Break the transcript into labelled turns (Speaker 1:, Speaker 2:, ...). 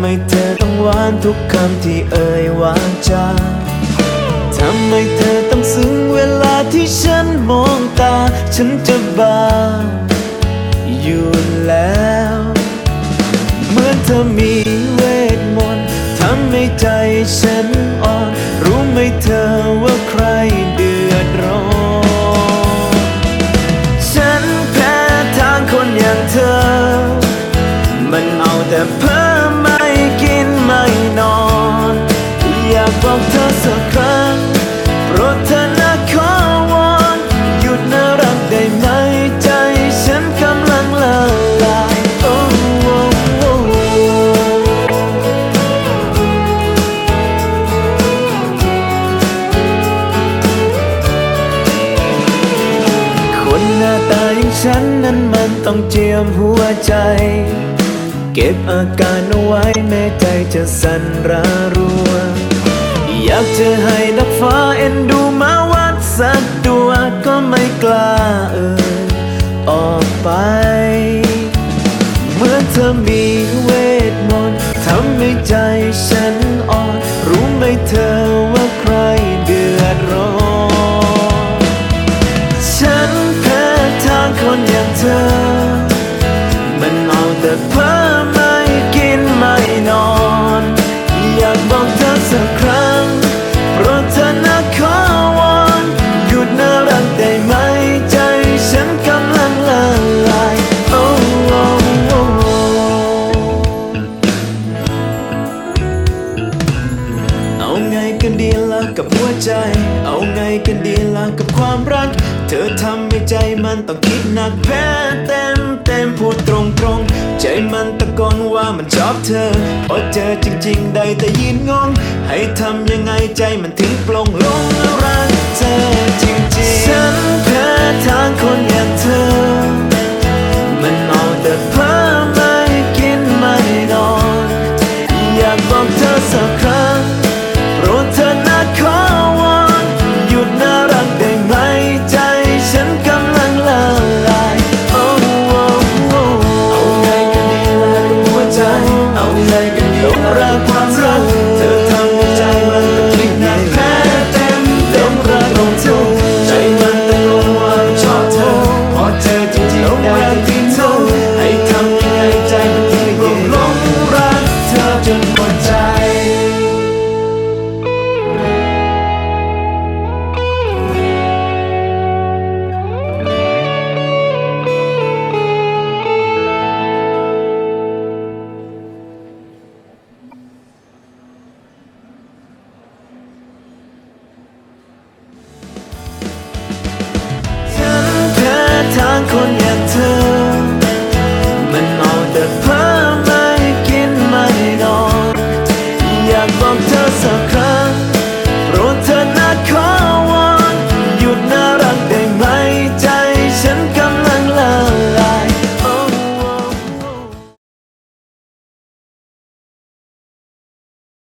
Speaker 1: ำไมเธอต้องหวานทุกคำที่เอ่ยวาจาทำไมเธอต้องซึ้งเวลาที่ฉันมองตา ฉันจะบ้าอยู่แล้ว เหมือนเธอมีเวทมนต์ทำให้ใจฉันอ่อน รู้ไหมเธอว่า ฉันนั้นมันต้องเจียมหัวใจ เก็บอาการเอาไว้แม้ใจจะสั่นระรัว อยากจะให้นักฟ้าเอ็นดูมาวัดสักตัวก็ไม่กล้าเอ่ยออกไป เมื่อเธอมีเวทมนต์ทำให้ใจฉันอ่อนรู้ไหมเธอ กับหัวใจ เอาไงกันดีล่ะกับความรัก เธอทำให้ใจมันต้องคิดหนักแพ้เต็มเต็มพูดตรงตรงใจมันตะโกนว่ามันชอบเธอ พอเจอจริงๆ ได้แต่ยืนงง ให้ทำยังไงใจมันถึงปลงลงแล้วรักเธอจริงๆ ฉันแพ้ทางคนอย่างเธอ มันเอาแต่เพ้อไม่กินไม่นอน อยากบอกเธอสัก con niente